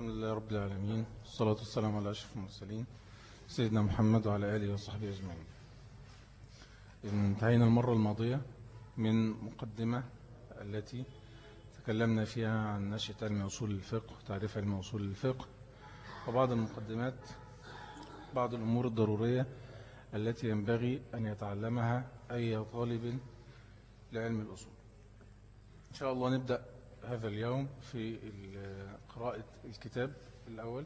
الحمد لله رب العالمين والصلاة والسلام على أشرف المرسلين سيدنا محمد وعلى آله وصحبه أجمعين. انتهينا المرة الماضية من مقدمة التي تكلمنا فيها عن نشأة علم أصول الفقه وتعريف علم أصول الفقه وبعض المقدمات بعض الأمور الضرورية التي ينبغي أن يتعلمها أي طالب لعلم الأصول. إن شاء الله نبدأ هذا اليوم في قراءة الكتاب الأول.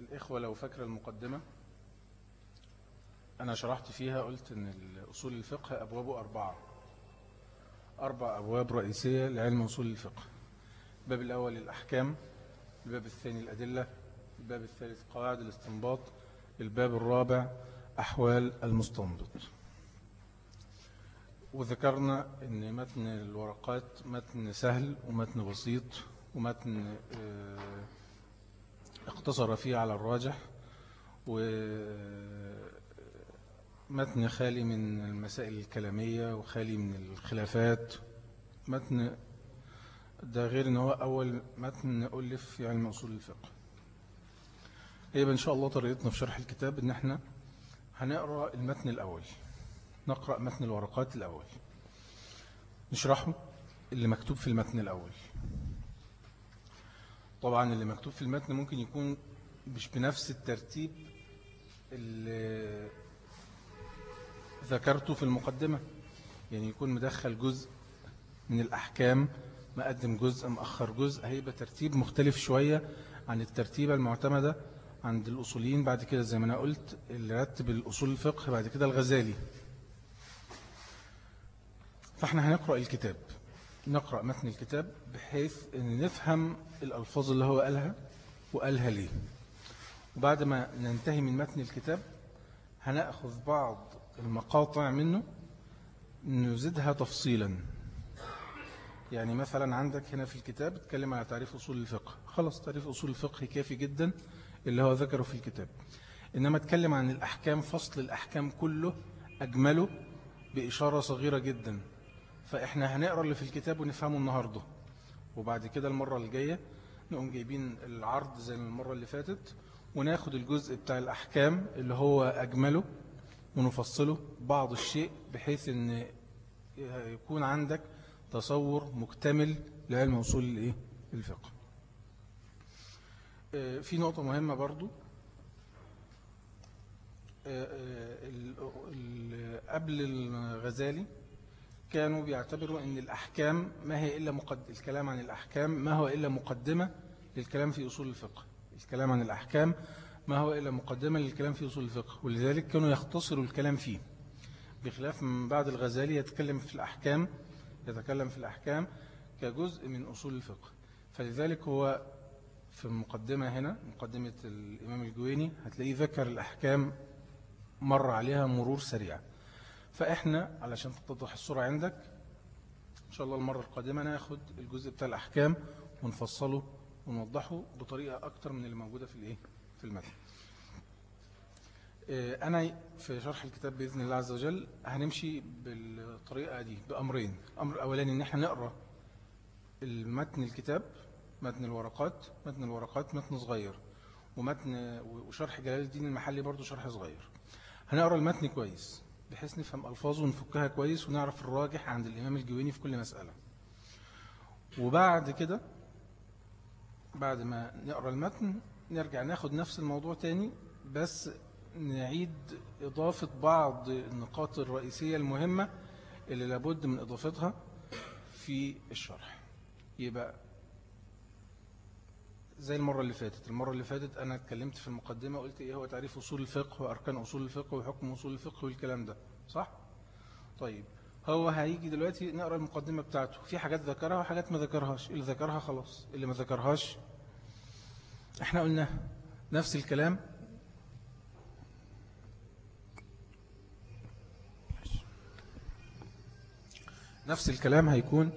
الإخوة لو فاكر المقدمة. أنا شرحت فيها قلت أن أصول الفقه أبوابه أربعة. أربع أبواب رئيسية لعلم أصول الفقه. الباب الأول الأحكام. الباب الثاني الأدلة. الباب الثالث قواعد الاستنباط. الباب الرابع أحوال المستنبط. وذكرنا أن متن الورقات متن سهل ومتن بسيط ومتن اقتصر فيه على الراجح ومتن خالي من المسائل الكلامية وخالي من الخلافات. متن ده غير إن هو أول متن ألف في علم أصول الفقه. يبقى إن شاء الله طريقتنا في شرح الكتاب إن إحنا هنقرأ المتن الأول. نقرأ متن الورقات الأول. نشرحه؟ اللي مكتوب في المتن الأول. طبعا اللي مكتوب في المتن ممكن يكون مش بنفس الترتيب اللي ذكرته في المقدمة. يعني يكون مدخل جزء من الأحكام مقدم جزء مأخر جزء هيبقى ترتيب مختلف شوية عن الترتيبة المعتمدة عند الأصوليين. بعد كده زي ما أنا قلت اللي رتب الأصول الفقه بعد كده الغزالي. فاحنا هنقرأ الكتاب. نقرأ متن الكتاب بحيث إن نفهم الألفاظ اللي هو قالها وقالها ليه. وبعد ما ننتهي من متن الكتاب هنأخذ بعض المقاطع منه نزيدها تفصيلا. يعني مثلا عندك هنا في الكتاب اتكلم على تعريف أصول الفقه. خلاص تعريف أصول الفقه كافي جدا اللي هو ذكره في الكتاب. إنما أتكلم عن الأحكام فصل الأحكام كله أجمله بإشارة صغيرة جدا. فإحنا هنقرأ اللي في الكتاب ونفهمه النهاردة. وبعد كده المرة الجاية نقوم جايبين العرض زي المرة اللي فاتت وناخد الجزء بتاع الأحكام اللي هو أجمله ونفصله بعض الشيء بحيث أن يكون عندك تصور مكتمل لعلم أصول الإيه؟ الفقه. في نقطة مهمة برضو. قبل الغزالي كانوا بيعتبروا أن الأحكام ما هي إلا مقد... الكلام عن الأحكام ما هو إلا مقدمة للكلام في أصول الفقه. الكلام عن الأحكام ما هو إلا مقدمة للكلام في أصول الفقه ولذلك كانوا يختصروا الكلام فيه. بخلاف من بعد الغزالي يتكلم في الأحكام يتكلم في الأحكام كجزء من أصول الفقه. فلذلك هو في المقدمة هنا مقدمة الإمام الجويني هتلاقيه ذكر الأحكام مر عليها مرور سريع. فإحنا علشان تتضح الصورة عندك إن شاء الله المرة القادمة ناخد الجزء بتاع الأحكام ونفصله ونوضحه بطريقة أكتر من اللي موجودة في الإيه؟ في المتن. أنا في شرح الكتاب بإذن الله عز وجل هنمشي بالطريقة دي بأمرين. أمر أولاني إن إحنا نقرأ المتن الكتاب متن الورقات متن الورقات متن صغير. ومتن وشرح جلال الدين المحلي برضو شرح صغير. هنقرأ المتن كويس. بحيث نفهم ألفاظه ونفكها كويس ونعرف الراجح عند الإمام الجويني في كل مسألة. وبعد كده بعد ما نقرأ المتن نرجع ناخد نفس الموضوع تاني بس نعيد إضافة بعض النقاط الرئيسية المهمة اللي لابد من إضافتها في الشرح. يبقى زي المرة اللي فاتت. المرة اللي فاتت أنا اتكلمت في المقدمة قلت إيه هو تعريف أصول الفقه وأركان أصول الفقه وحكم أصول الفقه والكلام ده. صح؟ طيب هو هيجي دلوقتي نقرأ المقدمة بتاعته. في حاجات ذكرها وحاجات ما ذكرهاش. اللي ذكرها خلاص. اللي ما ذكرهاش إحنا قلنا نفس الكلام. نفس الكلام هيكون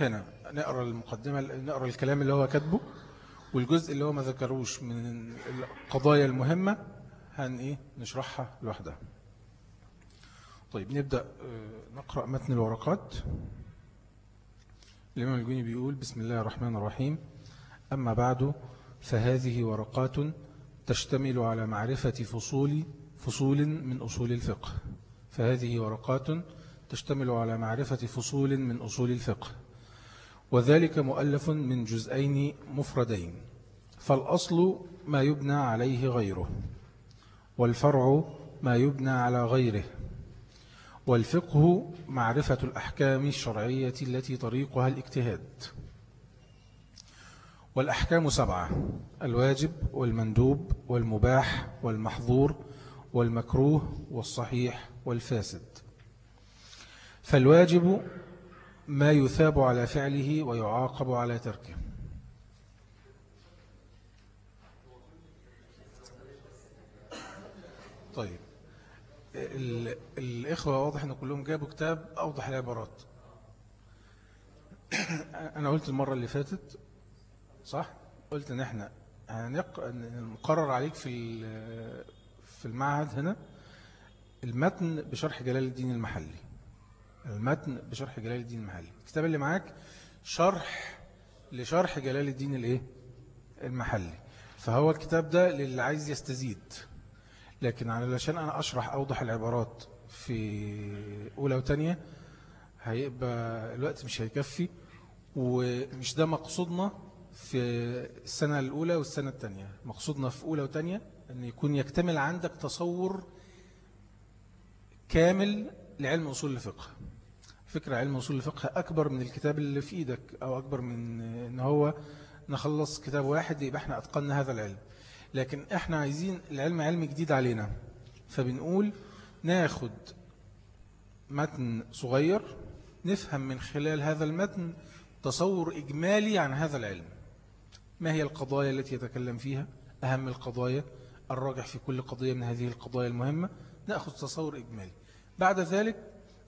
هنا. نقرأ المقدمة نقرأ الكلام اللي هو كاتبه. والجزء اللي هو ما ذكروش من القضايا المهمة هن إيه؟ نشرحها لوحدها. طيب نبدأ نقرأ متن الورقات. الإمام الجوني بيقول بسم الله الرحمن الرحيم. أما بعد فهذه ورقات تشتمل على معرفة فصول فصول من أصول الفقه. فهذه ورقات تشتمل على معرفة فصول من أصول الفقه. وذلك مؤلف من جزئين مفردين. فالأصل ما يبنى عليه غيره والفرع ما يبنى على غيره والفقه معرفة الأحكام الشرعية التي طريقها الاجتهاد. والأحكام سبعة الواجب والمندوب والمباح والمحظور والمكروه والصحيح والفاسد. فالواجب ما يثاب على فعله ويعاقب على تركه. طيب. الإخوة واضح أن كلهم جابوا كتاب أوضح العبارات. أنا قلت المرة اللي فاتت صح؟ قلت أن إحنا نقرر عليك في في المعهد هنا المتن بشرح جلال الدين المحلي. المتن بشرح جلال الدين المحلي. الكتاب اللي معاك شرح لشرح جلال الدين الإيه؟ المحلي. فهو الكتاب ده للي عايز يستزيد. لكن علشان أنا أشرح أوضح العبارات في أولى وتانية هيبقى الوقت مش هيكفي ومش ده مقصودنا في السنة الأولى والسنة الثانية مقصودنا في أولى وتانية أن يكون يكتمل عندك تصور كامل لعلم أصول الفقه. فكرة علم أصول الفقه أكبر من الكتاب اللي في إيدك أو أكبر من أن هو نخلص كتاب واحد يبقى إحنا أتقلنا هذا العلم. لكن إحنا عايزين العلم علم جديد علينا. فبنقول ناخد متن صغير نفهم من خلال هذا المتن تصور إجمالي عن هذا العلم. ما هي القضايا التي يتكلم فيها؟ أهم القضايا الراجح في كل قضية من هذه القضايا المهمة نأخذ تصور إجمالي. بعد ذلك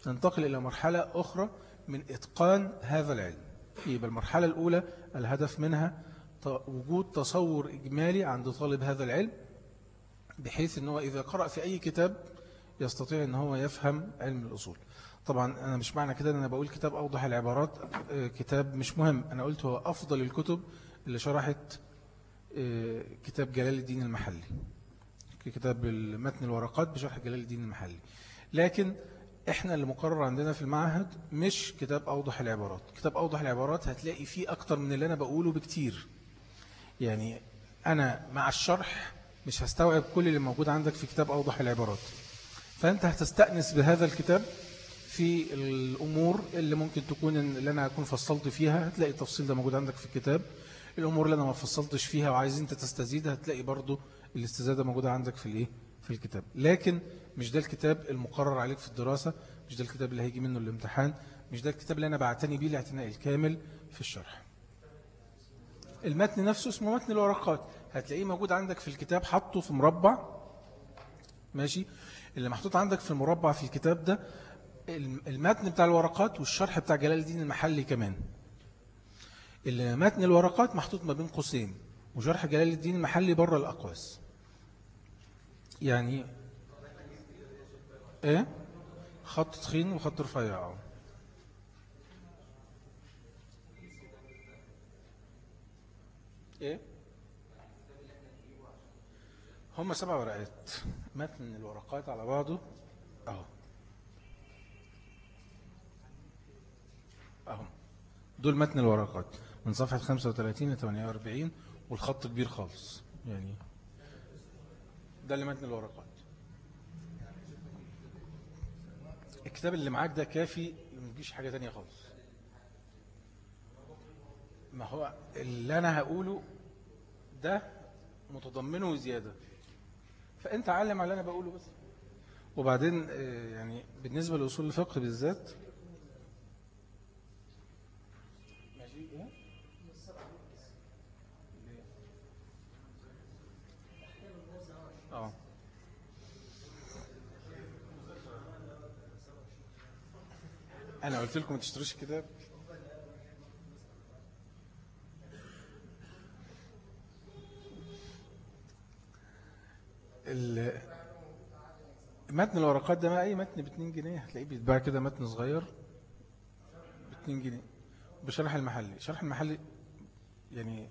ننتقل إلى مرحلة أخرى من إتقان هذا العلم. يبقى المرحلة الأولى الهدف منها وجود تصور إجمالي عند طالب هذا العلم بحيث أنه إذا قرأ في أي كتاب يستطيع أن هو يفهم علم الأصول. طبعا أنا مش معنى كده أن أنا بقول كتاب أوضح العبارات آه، كتاب مش مهم. أنا قلت هو أفضل الكتب اللي شرحت آه، كتاب جلال الدين المحلي. كتاب متن الورقات بشرح جلال الدين المحلي. لكن إحنا اللي مقرر عندنا في المعهد مش كتاب أوضح العبارات. كتاب أوضح العبارات هتلاقي فيه أكتر من اللي أنا بقوله بكتير. يعني أنا مع الشرح مش هستوعب كل اللي موجود عندك في كتاب أوضح العبارات. فأنت هتستأنس بهذا الكتاب في الأمور اللي ممكن تكون اللي أنا أكون فصلت فيها. هتلاقي التفصيل ده موجود عندك في الكتاب. الأمور اللي أنا ما فصلتش فيها وعايز أنت تستزيد هتلاقي برضو الاستزادة موجودة عندك في الإيه؟ في الكتاب. لكن مش ده الكتاب المقرر عليك في الدراسة مش ده الكتاب اللي هيجي منه الامتحان مش ده الكتاب اللي أنا بعتني بيه الاعتناء الكامل في الشرح. المتن نفسه اسمه متن الورقات. هتلاقيه موجود عندك في الكتاب حطه في مربع. ماشي؟ اللي محطوط عندك في المربع في الكتاب ده المتن بتاع الورقات والشرح بتاع جلال الدين المحلي كمان. متن الورقات محطوط ما بين قوسين وشرح جلال الدين المحلي بره الأقواس. يعني إيه؟ خط تخين وخط رفيع. إيه؟ هم سبع ورقات. متن الورقات على بعضه. أهو. أهو. دول متن الورقات. من صفحة 35 ل 48 والخط كبير خالص. يعني ده اللي متن الورقات. الكتاب اللي معاك ده كافي ما تجيش حاجة تانية خالص. ما هو اللي أنا هقوله ده متضمنه زيادة. فأنت علم على اللي أنا بقوله بس. وبعدين آه، يعني بالنسبة لأصول الفقه بالذات آه. أنا قلت لكم ما تشتروش الكتاب؟ متن الورقات ده ما اي متن ب 2 جنيه. هتلاقيه بيتباع كده متن صغير ب 2 جنيه. بشرح المحلي. شرح المحلي يعني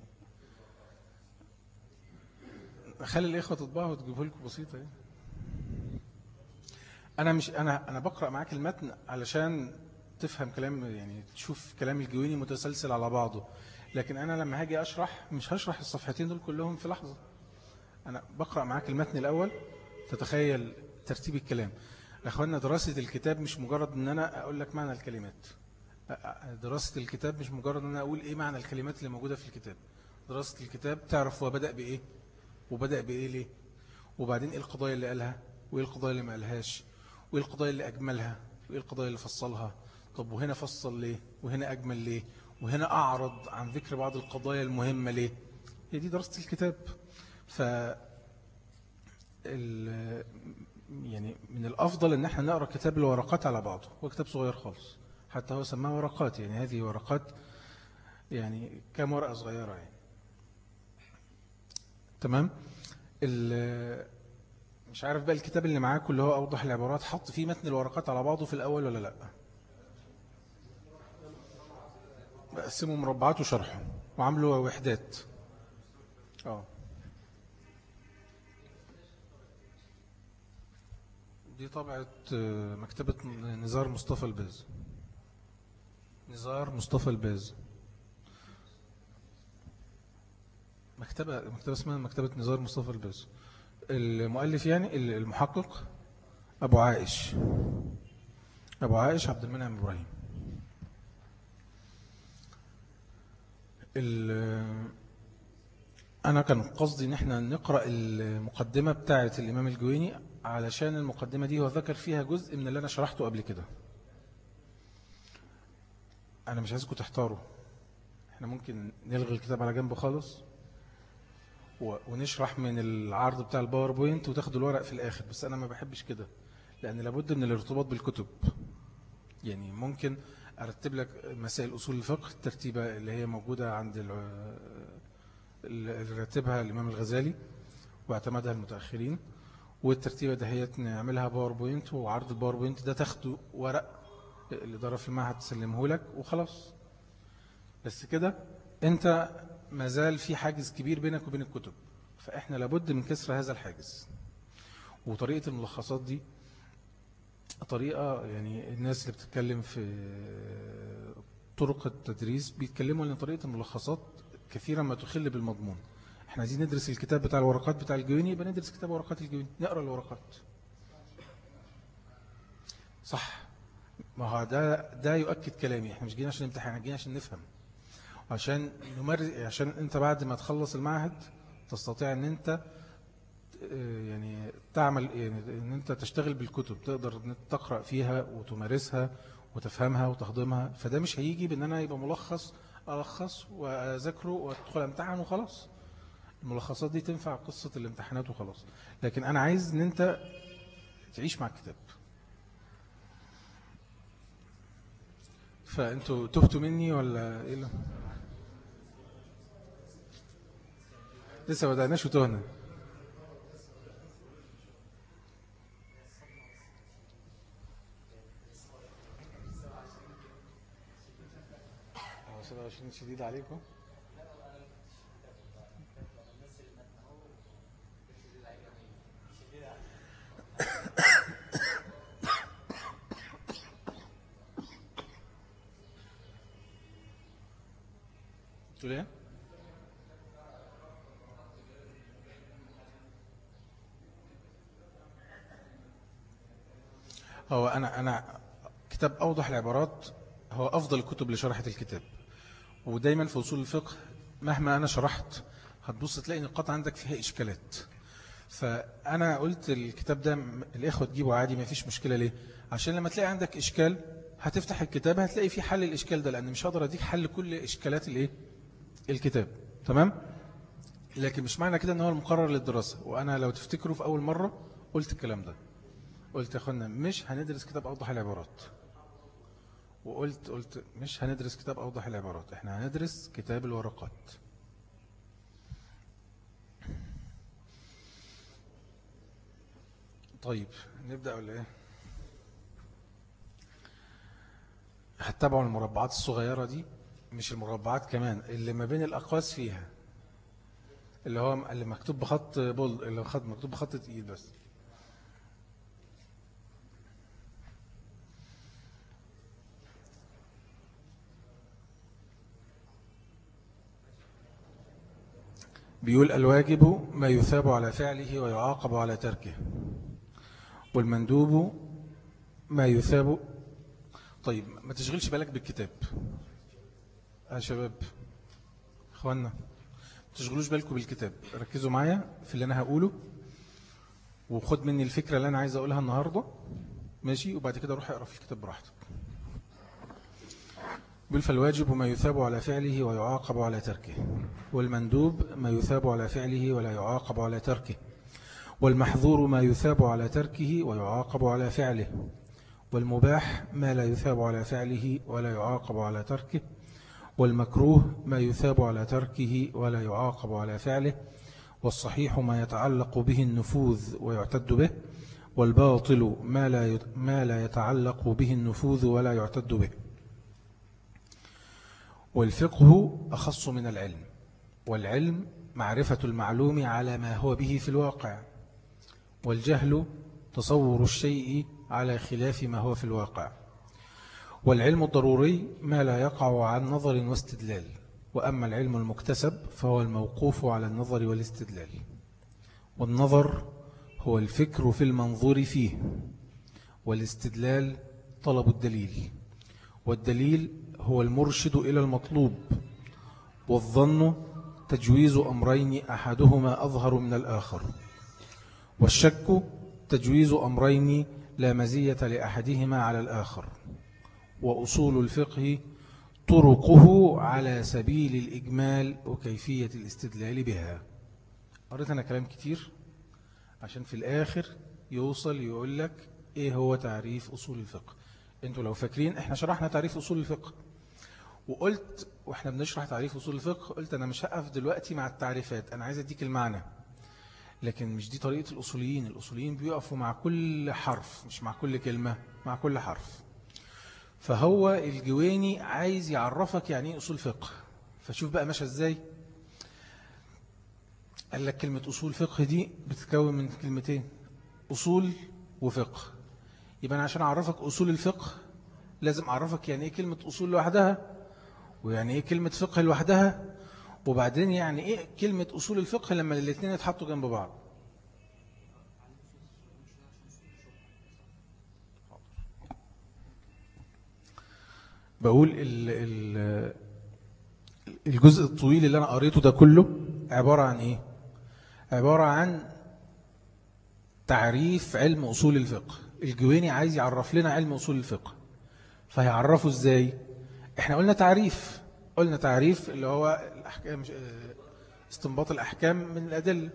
خلي الإخوة تطبعه وتجيبه لكم بسيطة يعني. أنا مش أنا أنا بقرأ معاك المتن علشان تفهم كلام يعني تشوف كلام الجويني متسلسل على بعضه. لكن أنا لما هاجي أشرح مش هشرح الصفحتين دول كلهم في لحظة. أنا بقرأ معاك المتن الأول تتخيل ترتيب الكلام. أخوانا دراسة الكتاب مش مجرد أن أنا أقول لك معنى الكلمات. دراسة الكتاب مش مجرد أن أنا أقول إيه معنى الكلمات اللي موجودة في الكتاب. دراسة الكتاب تعرف هو بدأ بإيه وبدأ بإيه ليه. وبعدين إيه القضايا اللي قالها وإيه القضايا اللي ما قالهاش وإيه القضايا اللي أجملها وإيه القضايا اللي فصلها. طب وهنا فصل ليه؟ وهنا أجمل ليه؟ وهنا أعرض عن ذكر بعض القضايا المهمة ليه؟ هي دي دراسة الكتاب. ف يعني من الأفضل أن إحنا نقرأ كتاب الورقات على بعضه هو كتاب صغير خالص حتى هو سماه ورقات يعني هذه ورقات يعني كم ورقة صغيرة يعني. تمام؟ مش عارف بقى الكتاب اللي معاكم اللي هو أوضح العبارات حط فيه متن الورقات على بعضه في الأول ولا لأ؟ بقسمه مربعات وشرحه وعملوا وحدات. آه. دي طبعة آه، مكتبة نزار مصطفى الباز. نزار مصطفى الباز. مكتبة مكتبة اسمها مكتبة نزار مصطفى الباز. المؤلف يعني المحقق أبو عائش. أبو عائش عبد المنعم إبراهيم. أنا كان قصدي إن إحنا نقرأ المقدمة بتاعة الإمام الجويني علشان المقدمة دي هو ذكر فيها جزء من اللي أنا شرحته قبل كده. أنا مش عايزكم تحتاروا. إحنا ممكن نلغي الكتاب على جنبه خالص ونشرح من العرض بتاع الباوربوينت وتاخدوا الورق في الآخر. بس أنا ما بحبش كده لأن لابد من الارتباط بالكتب. يعني ممكن أرتب لك مسائل أصول الفقه الترتيبة اللي هي موجودة عند اللي رتبها الإمام الغزالي وأعتمدها المتأخرين. والترتيبة دي هيتعمل لها PowerPoint وعرض ال PowerPoint ده تاخده ورق الإدارة في المعهد تسلمه لك وخلاص. بس كده أنت مازال في حاجز كبير بينك وبين الكتب فإحنا لابد من كسر هذا الحاجز. وطريقة الملخصات دي طريقة يعني الناس اللي بتتكلم في طرق التدريس بيتكلموا أن طريقة الملخصات كثيرا ما تخل بالمضمون. إحنا عايزين ندرس الكتاب بتاع الورقات بتاع الجويني يبقى ندرس كتاب ورقات الجويني نقرأ الورقات. صح. ما هو ده ده يؤكد كلامي. إحنا مش جينا عشان نمتحن جينا عشان نفهم. عشان نمرس عشان أنت بعد ما تخلص المعهد تستطيع إن أنت يعني تعمل يعني إن أنت تشتغل بالكتب تقدر تقرأ فيها وتمارسها وتفهمها وتهضمها فده مش هيجي بإن أنا يبقى ملخص ألخص وأذكره وأدخل أمتحن وخلاص. الملخصات دي تنفع قصة الامتحانات وخلاص. لكن أنا عايز أن أنت تعيش مع الكتاب. فأنتوا تهتوا مني ولا إيه لسه بدأناش وتهنا. 27 شديد عليكم. تقول إيه هو أنا أنا كتاب أوضح العبارات هو أفضل الكتب لشرحة الكتاب. ودايما في أصول الفقه مهما أنا شرحت هتبص تلاقي نقاط عندك فيها إشكالات. فأنا قلت الكتاب ده الإخوة تجيبه عادي ما فيش مشكلة. ليه؟ عشان لما تلاقي عندك إشكال هتفتح الكتاب هتلاقي فيه حل الإشكال ده لأن مش هقدر أديك حل كل إشكالات الإيه؟ الكتاب تمام؟ لكن مش معنى كده إن هو المقرر للدراسة. وأنا لو تفتكروا في أول مرة قلت الكلام ده. قلت يا أخوانا مش هندرس كتاب أوضح العبارات. وقلت قلت مش هندرس كتاب أوضح العبارات. إحنا هندرس كتاب الورقات. طيب نبدأ ولا إيه؟ هتتابعوا المربعات الصغيرة دي. مش المربعات كمان اللي ما بين الأقواس فيها اللي هو اللي مكتوب بخط بول اللي مكتوب بخط تقيل بس. بيقول الواجب ما يثاب على فعله ويعاقب على تركه والمندوب ما يثاب طيب ما تشغلش بالك بالكتاب. يا شباب اخوانا تشغلوش بالكم بالكتاب. ركزوا معايا في اللي أنا هقوله وخد مني الفكرة اللي أنا عايز أقولها النهاردة. ماشي؟ وبعد كده روح اقرأ في الكتاب براحتك. بل فالواجب ما يثاب على فعله ويعاقب على تركه. والمندوب ما يثاب على فعله ولا يعاقب على تركه. والمحظور ما يثاب على تركه ويعاقب على فعله. والمباح ما لا يثاب على فعله ولا يعاقب على تركه. والمكروه ما يثاب على تركه ولا يعاقب على فعله والصحيح ما يتعلق به النفوذ ويعتد به والباطل ما لا ما لا يتعلق به النفوذ ولا يعتد به. والفقه أخص من العلم والعلم معرفة المعلوم على ما هو به في الواقع والجهل تصور الشيء على خلاف ما هو في الواقع. والعلم الضروري ما لا يقع عن نظر واستدلال وأما العلم المكتسب فهو الموقوف على النظر والاستدلال. والنظر هو الفكر في المنظور فيه والاستدلال طلب الدليل. والدليل هو المرشد إلى المطلوب والظن تجويز أمرين أحدهما أظهر من الآخر. والشك تجويز أمرين لا مزية لأحدهما على الآخر. وأصول الفقه طرقه على سبيل الإجمال وكيفية الاستدلال بها. قريت أنا كلام كتير؟ عشان في الآخر يوصل يقول لك إيه هو تعريف أصول الفقه. أنتوا لو فاكرين إحنا شرحنا تعريف أصول الفقه. وقلت وإحنا بنشرح تعريف أصول الفقه قلت أنا مش هقف دلوقتي مع التعريفات أنا عايز أديك المعنى. لكن مش دي طريقة الأصوليين الأصوليين بيقفوا مع كل حرف مش مع كل كلمة مع كل حرف. فهو الجواني عايز يعرفك يعني إيه أصول فقه. فشوف بقى ماشى إزاي. قال لك كلمة أصول فقه دي بتتكون من كلمتين أصول وفقه. يبقى أنا عشان أعرفك أصول الفقه لازم أعرفك يعني إيه كلمة أصول لوحدها ويعني إيه كلمة فقه لوحدها وبعدين يعني إيه كلمة أصول الفقه لما الاثنين يتحطوا جنب بعض. بقول الجزء الطويل اللي أنا قريته ده كله عبارة عن إيه؟ عبارة عن تعريف علم أصول الفقه. الجويني عايز يعرف لنا علم أصول الفقه. فهيعرفه إزاي؟ إحنا قلنا تعريف. قلنا تعريف اللي هو الأحكام استنباط الأحكام من الأدلة.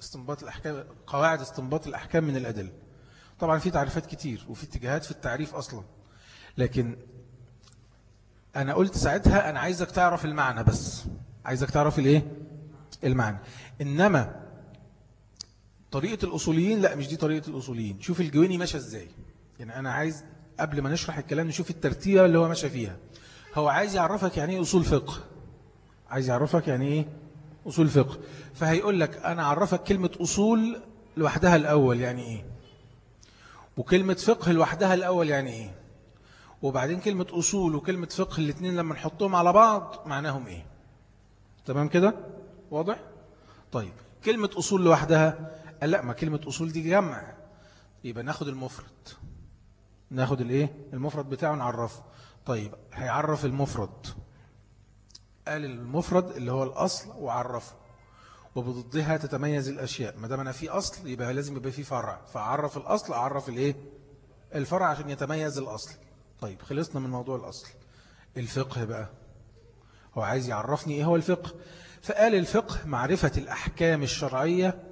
استنباط الأحكام قواعد استنباط الأحكام من الأدلة. طبعا في تعريفات كتير وفي اتجاهات في التعريف أصلا. لكن أنا قلت ساعتها أنا عايزك تعرف المعنى بس. عايزك تعرف الإيه؟ المعنى. إنما طريقة الأصوليين لا مش دي طريقة الأصوليين. شوف الجويني ماشى إزاي. يعني أنا عايز قبل ما نشرح الكلام نشوف الترتيبة اللي هو ماشى فيها. هو عايز يعرفك يعني إيه أصول فقه. عايز يعرفك يعني إيه أصول فقه. فهيقول لك أنا أعرفك كلمة أصول لوحدها الأول يعني إيه؟ وكلمة فقه لوحدها الأول يعني إيه؟ وبعدين كلمة أصول وكلمة فقه الاثنين لما نحطهم على بعض معناهم إيه؟ تمام كده؟ واضح؟ طيب كلمة أصول لوحدها؟ قال لا ما كلمة أصول دي جمع. يبقى ناخد المفرد. ناخد الإيه؟ المفرد بتاعه نعرفه طيب هيعرف المفرد. قال المفرد اللي هو الأصل وعرفه. وبضدها تتميز الأشياء. ما دام أنا في أصل يبقى لازم يبقى في فرع. فأعرف الأصل أعرف الإيه؟ الفرع عشان يتميز الأصل. طيب خلصنا من موضوع الأصل. الفقه بقى. هو عايز يعرفني إيه هو الفقه؟ فقال الفقه معرفة الأحكام الشرعية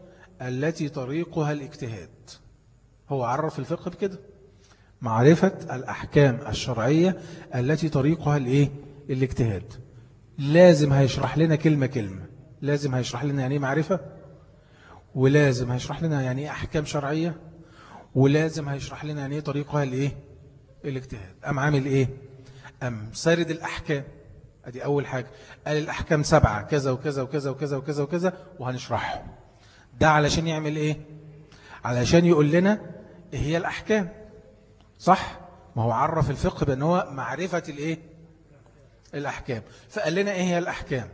التي طريقها الاجتهاد. هو عرف الفقه بكده؟ معرفة الأحكام الشرعية التي طريقها الإيه؟ الاجتهاد. لازم هيشرح لنا كلمة كلمة. لازم هيشرح لنا يعني معرفة؟ ولازم هيشرح لنا يعني إيه أحكام شرعية؟ ولازم هيشرح لنا يعني إيه طريقها الإيه؟ الاجتهاد. أم عامل إيه؟ أم سارد الأحكام. أدي أول حاجة. قال الأحكام سبعة كذا وكذا وكذا وكذا وكذا وكذا وهنشرحهم. ده علشان يعمل إيه؟ علشان يقول لنا إيه هي الأحكام. صح؟ ما هو عرف الفقه بأن هو معرفة الإيه؟ الأحكام. فقال لنا إيه هي الأحكام؟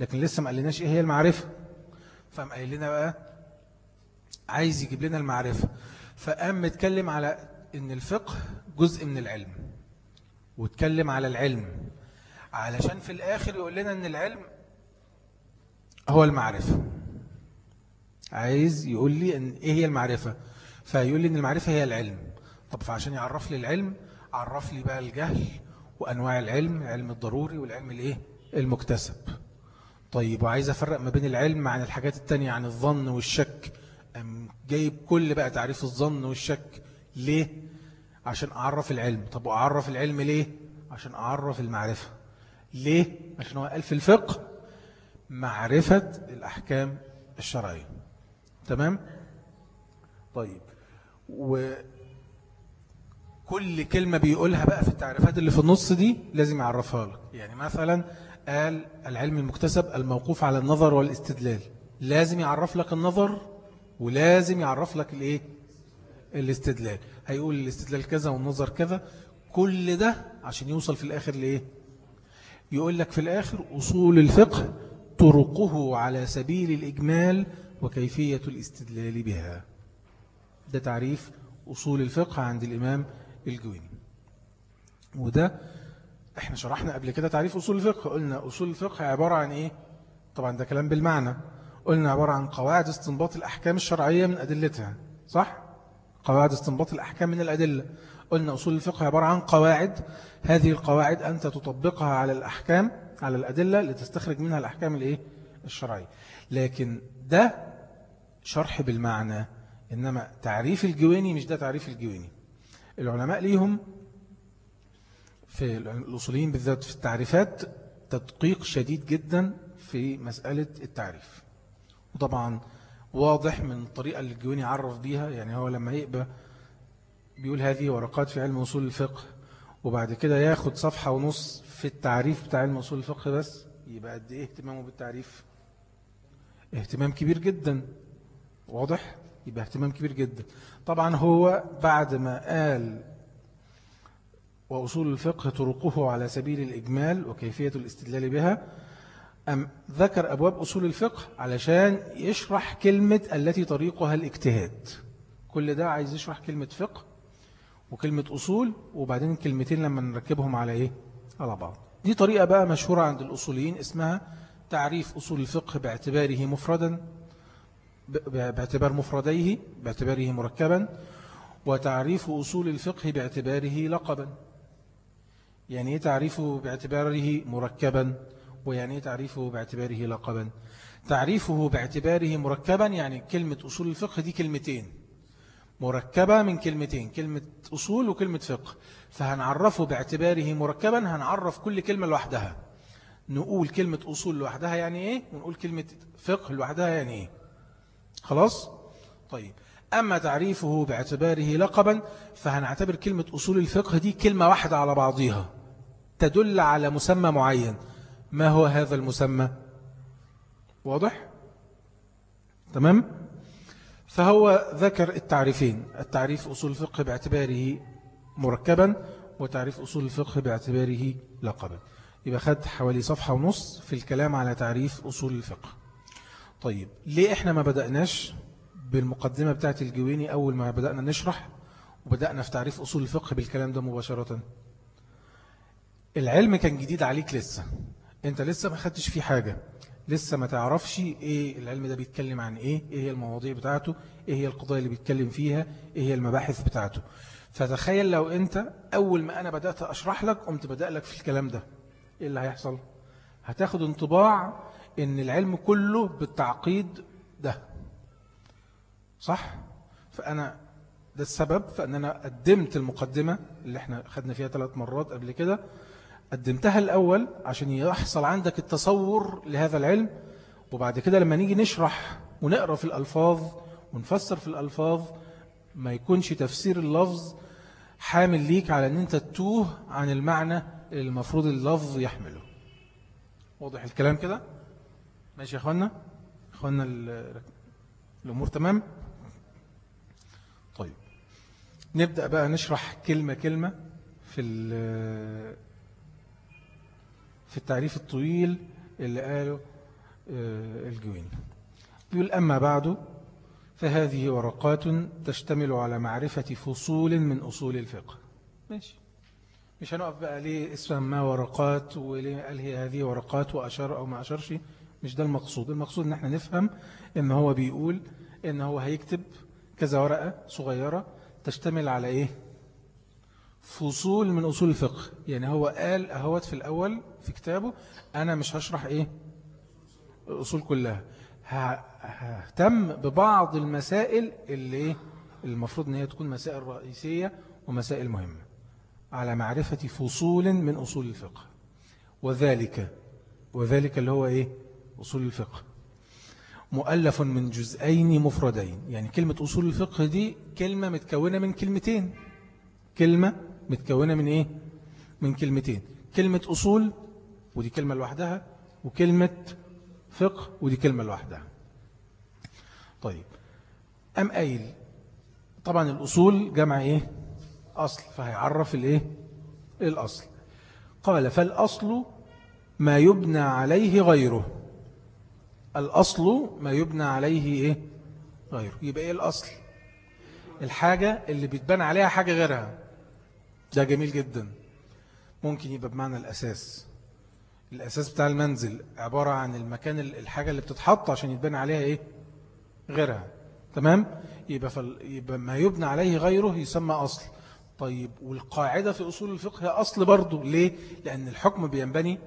لكن لسه ما قالناش إيه هي المعرفة. فقام قال لنا بقى عايز يجيب لنا المعرفة. فقام متكلم على إن الفقه جزء من العلم واتكلم على العلم علشان في الآخر يقول لنا إن العلم هو المعرفة. عايز يقول لي إن إيه هي المعرفة؟ فيقول لي إن المعرفة هي العلم. طب فعشان يعرف لي العلم عرف لي بقى الجهل وأنواع العلم العلم الضروري والعلم الإيه؟ المكتسب. طيب وعايز أفرق ما بين العلم عن الحاجات التانية عن الظن والشك. جايب كل بقى تعريف الظن والشك ليه؟ عشان أعرف العلم. طب وأعرف العلم ليه؟ عشان أعرف المعرفة. ليه؟ عشان هو قال في الفقه معرفة الأحكام الشرعية. تمام؟ طيب. وكل كلمة بيقولها بقى في التعريفات اللي في النص دي لازم يعرفها لك. يعني مثلا قال العلم المكتسب الموقوف على النظر والاستدلال. لازم يعرف لك النظر ولازم يعرف لك الإيه؟ الاستدلال. هيقول الاستدلال كذا والنظر كذا. كل ده عشان يوصل في الآخر لإيه؟ يقول لك في الآخر أصول الفقه طرقه على سبيل الإجمال وكيفية الاستدلال بها. ده تعريف أصول الفقه عند الإمام الجويني. وده إحنا شرحنا قبل كده تعريف أصول الفقه. قلنا أصول الفقه عبارة عن إيه؟ طبعا ده كلام بالمعنى. قلنا عبارة عن قواعد استنباط الأحكام الشرعية من أدلتها صح؟ قواعد استنباط الأحكام من الأدلة. قلنا أصول الفقه عبارة عن قواعد. هذه القواعد أنت تطبقها على الأحكام على الأدلة لتستخرج منها الأحكام الإيه؟ الشرعية. لكن ده شرح بالمعنى إنما تعريف الجويني مش ده تعريف الجويني العلماء ليهم في الأصوليين بالذات في التعريفات تدقيق شديد جدا في مسألة التعريف. وطبعا واضح من الطريقة اللي الجويني عرف بيها يعني هو لما يقبى بيقول هذه ورقات في علم أصول الفقه وبعد كده ياخد صفحة ونص في التعريف بتاع علم أصول الفقه بس يبقى قد إيه اهتمامه بالتعريف؟ اهتمام كبير جدا. واضح؟ يبقى اهتمام كبير جدا. طبعا هو بعد ما قال وأصول الفقه طرقه على سبيل الإجمال وكيفية الاستدلال بها أم ذكر أبواب أصول الفقه علشان يشرح كلمة التي طريقها الاجتهاد. كل ده عايز يشرح كلمة فقه وكلمة أصول وبعدين كلمتين لما نركبهم على إيه؟ على بعض. دي طريقة بقى مشهورة عند الأصوليين اسمها تعريف أصول الفقه باعتباره مفردا باعتبار مفرديه باعتباره مركبا وتعريف أصول الفقه باعتباره لقبا. يعني إيه تعريفه باعتباره مركبا؟ ويعني إيه تعريفه باعتباره لقبا؟ تعريفه باعتباره مركبا يعني كلمة أصول الفقه دي كلمتين. مركبة من كلمتين كلمة أصول وكلمة فقه. فهنعرفه باعتباره مركبا هنعرف كل كلمة لوحدها. نقول كلمة أصول لوحدها يعني إيه؟ ونقول كلمة فقه لوحدها يعني إيه؟ خلاص؟ طيب. أما تعريفه باعتباره لقبا فهنعتبر كلمة أصول الفقه دي كلمة واحدة على بعضها تدل على مسمى معين. ما هو هذا المسمى؟ واضح؟ تمام؟ فهو ذكر التعريفين التعريف أصول الفقه باعتباره مركبا وتعريف أصول الفقه باعتباره لقبا. يبقى خد حوالي صفحة ونص في الكلام على تعريف أصول الفقه. طيب ليه إحنا ما بدأناش بالمقدمة بتاعت الجويني أول ما بدأنا نشرح وبدأنا في تعريف أصول الفقه بالكلام ده مباشرة؟ العلم كان جديد عليك لسه. انت لسه ما خدتش فيه حاجة لسه ما تعرفش إيه العلم ده بيتكلم عن إيه إيه هي المواضيع بتاعته إيه هي القضايا اللي بيتكلم فيها إيه هي المباحث بتاعته. فتخيل لو انت اول ما أنا بدأت اشرح لك قمت بدأ لك في الكلام ده. إيه اللي هيحصل؟ هتاخد انطباع ان العلم كله بالتعقيد ده. صح؟ فأنا ده السبب فأن أنا قدمت المقدمة اللي إحنا خدنا فيها ثلاث مرات قبل كده. قدمتها الأول عشان يحصل عندك التصور لهذا العلم وبعد كده لما نيجي نشرح ونقرأ في الألفاظ ونفسر في الألفاظ ما يكونش تفسير اللفظ حامل ليك على أن أنت تتوه عن المعنى اللي المفروض اللفظ يحمله. واضح الكلام كده؟ ماشي يا أخوانا؟ أخوانا الأمور تمام؟ طيب نبدأ بقى نشرح كلمة كلمة في في التعريف الطويل اللي قاله آه، الجويني يقول أما بعد فهذه ورقات تشتمل على معرفة فصول من أصول الفقه. ماشي. مش هنقف بقى ليه اسم ما ورقات وليه قال هي هذه ورقات وأشار أو ما أشارش؟ مش ده المقصود. المقصود إن إحنا نفهم إن هو بيقول إن هو هيكتب كذا ورقة صغيرة تشتمل على إيه؟ فصول من أصول الفقه. يعني هو قال أهوت في الأول في كتابه أنا مش هشرح إيه الأصول كلها. ههتم ببعض المسائل اللي إيه المفروض أن هي تكون مسائل رئيسية ومسائل مهمة على معرفة فصول من أصول الفقه. وذلك وذلك اللي هو إيه؟ أصول الفقه. مؤلف من جزئين مفردين. يعني كلمة أصول الفقه دي كلمة متكونة من كلمتين. كلمة متكونة من إيه؟ من كلمتين. كلمة أصول ودي كلمة لوحدها وكلمة فقه ودي كلمة لوحدها. طيب أم قايل؟ طبعا الأصول جمع إيه؟ أصل فهيعرف الإيه؟ الأصل. قال فالأصل ما يبنى عليه غيره. الأصل ما يبنى عليه إيه؟ غيره. يبقى إيه الأصل؟ الحاجة اللي بيتبنى عليها حاجة غيرها. ده جميل جدا. ممكن يبقى بمعنى الأساس. الأساس بتاع المنزل عبارة عن المكان الحاجة اللي بتتحط عشان يتبنى عليها إيه؟ غيرها. تمام؟ يبقى, فال... يبقى ما يبنى عليه غيره يسمى أصل. طيب والقاعدة في أصول الفقه هي أصل برضه. ليه؟ لأن الحكم بينبني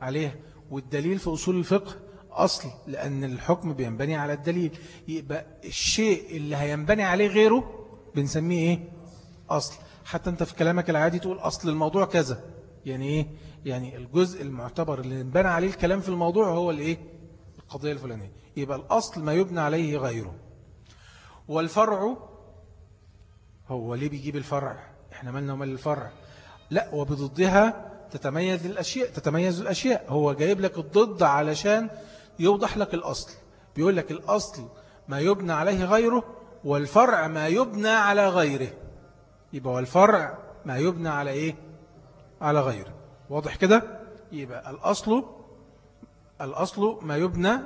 عليه والدليل في أصول الفقه أصل لأن الحكم بينبني على الدليل. يبقى الشيء اللي هينبني عليه غيره بنسميه إيه؟ أصل. حتى أنت في كلامك العادي تقول أصل الموضوع كذا. يعني إيه؟ يعني الجزء المعتبر اللي انبنى عليه الكلام في الموضوع هو الإيه؟ القضية الفلانية. يبقى الأصل ما يبنى عليه غيره. والفرع هو ليه بيجيب الفرع؟ إحنا مالنا ومال الفرع. لا وبضدها تتميز الأشياء تتميز الأشياء. هو جايب لك الضد علشان يوضح لك الأصل. بيقول لك الأصل ما يبنى عليه غيره والفرع ما يبنى على غيره. يبقى والفرع ما يبنى على إيه؟ على غيره. واضح كده؟ يبقى الأصل الأصل ما يبنى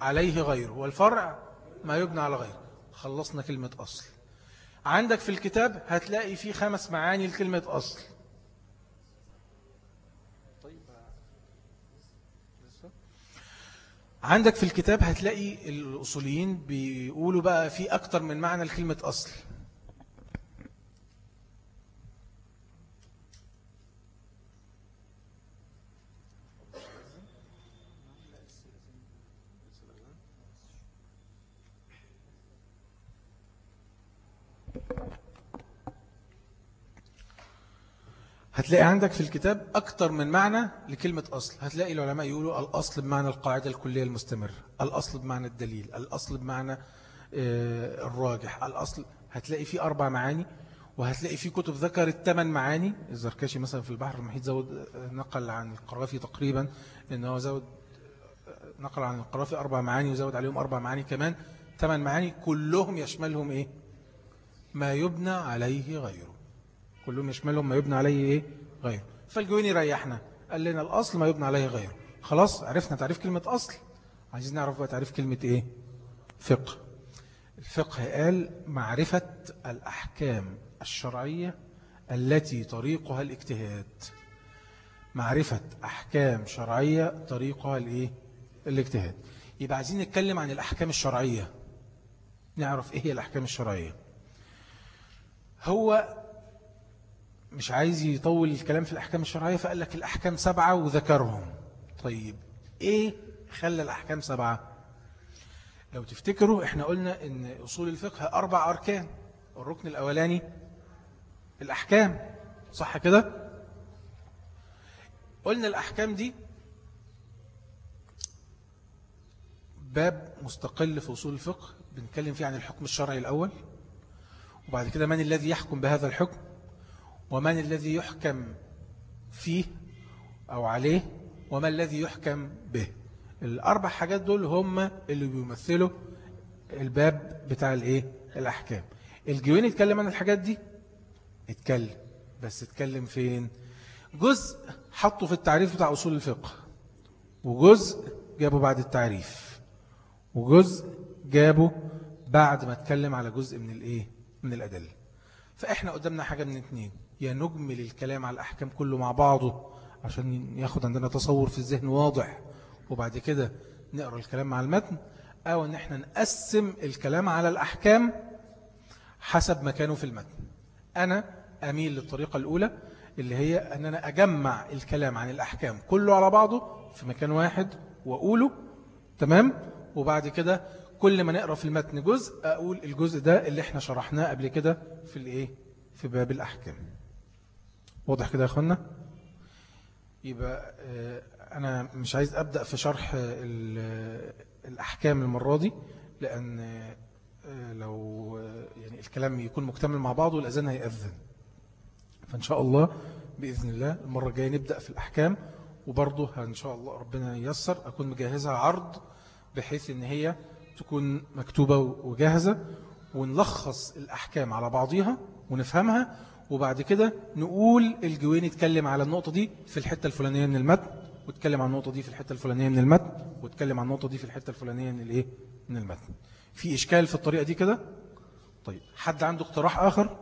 عليه غيره والفرع ما يبنى على غيره. خلصنا كلمة أصل. عندك في الكتاب هتلاقي فيه خمس معاني لكلمة أصل. عندك في الكتاب هتلاقي الأصوليين بيقولوا بقى في أكتر من معنى لكلمة أصل. هتلاقي عندك في الكتاب أكتر من معنى لكلمة أصل. هتلاقي العلماء يقولوا الأصل بمعنى القاعدة الكلية المستمرة الأصل بمعنى الدليل الأصل بمعنى آه، الراجح الأصل. هتلاقي فيه أربع معاني وهتلاقي في كتب ذكرت ثمان معاني. الزركشي مثلا في البحر المحيط زود آه، نقل عن القرافي تقريبا أنه زود آه، نقل عن القرافي أربع معاني وزود عليهم أربع معاني كمان. ثمان معاني كلهم يشملهم إيه؟ ما يبنى عليه غيره. كلهم يشملهم ما يبنى عليه إيه؟ غيره. فالجويني ريحنا. قال لنا الأصل ما يبنى عليه غيره. خلاص عرفنا تعريف كلمة أصل. عايزين نعرف بقى تعريف كلمة إيه؟ فقه. الفقه قال معرفة الأحكام الشرعية التي طريقها الاجتهاد. معرفة أحكام شرعية طريقها الإيه؟ الاجتهاد. يبقى عايزين نتكلم عن الأحكام الشرعية. نعرف إيه هي الأحكام الشرعية. هو مش عايز يطول الكلام في الأحكام الشرعية فقال لك الأحكام سبعة وذكرهم. طيب إيه خلى الأحكام سبعة؟ لو تفتكروا إحنا قلنا إن أصول الفقه أربع أركان. الركن الأولاني الأحكام صح كده؟ قلنا الأحكام دي باب مستقل في أصول الفقه بنتكلم فيه عن الحكم الشرعي الأول وبعد كده من الذي يحكم بهذا الحكم؟ ومن الذي يحكم فيه أو عليه وما الذي يحكم به. الأربع حاجات دول هم اللي بيمثلوا الباب بتاع الإيه؟ الأحكام. الجويني اتكلم عن الحاجات دي؟ اتكلم. بس اتكلم فين؟ جزء حطه في التعريف بتاع أصول الفقه وجزء جابه بعد التعريف وجزء جابه بعد ما اتكلم على جزء من الإيه؟ من الأدلة. فإحنا قدامنا حاجة من اتنين. يا نجمل الكلام على الأحكام كله مع بعضه عشان ياخد عندنا تصور في الذهن واضح. وبعد كده نقرأ الكلام مع المتن أو أن إحنا نقسم الكلام على الأحكام حسب مكانه في المتن. أنا أميل للطريقة الأولى اللي هي أن أنا أجمع الكلام عن الأحكام كله على بعضه في مكان واحد وأقوله. تمام؟ وبعد كده كل ما نقرأ في المتن جزء أقول الجزء ده اللي إحنا شرحناه قبل كده في الإيه؟ في باب الأحكام. واضح كده يا أخوانا؟ يبقى آه، أنا مش عايز أبدأ في شرح الأحكام المرة دي لأن آه، لو آه، يعني الكلام يكون مكتمل مع بعضه الأذان هيأذن. فإن شاء الله بإذن الله المرة الجاية نبدأ في الأحكام وبرضه إن شاء الله ربنا ييسر أكون مجهزها عرض بحيث إن هي تكون مكتوبة وجاهزة ونلخص الأحكام على بعضها ونفهمها وبعد كده نقول الجوين يتكلم على النقطة دي في الحتة الفلانية من المتن واتكلم عن النقطة دي في الحتة الفلانية من المتن واتكلم عن النقطة دي في الحتة الفلانية من الايه؟ من المتن. في إشكال في الطريقة دي كده؟ طيب حد عنده اقتراح آخر؟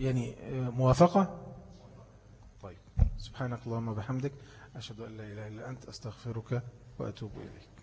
يعني آه، موافقة؟ طيب سبحانك اللهم وبحمدك أشهد أن لا إله إلا أنت أستغفرك وأتوب إليك.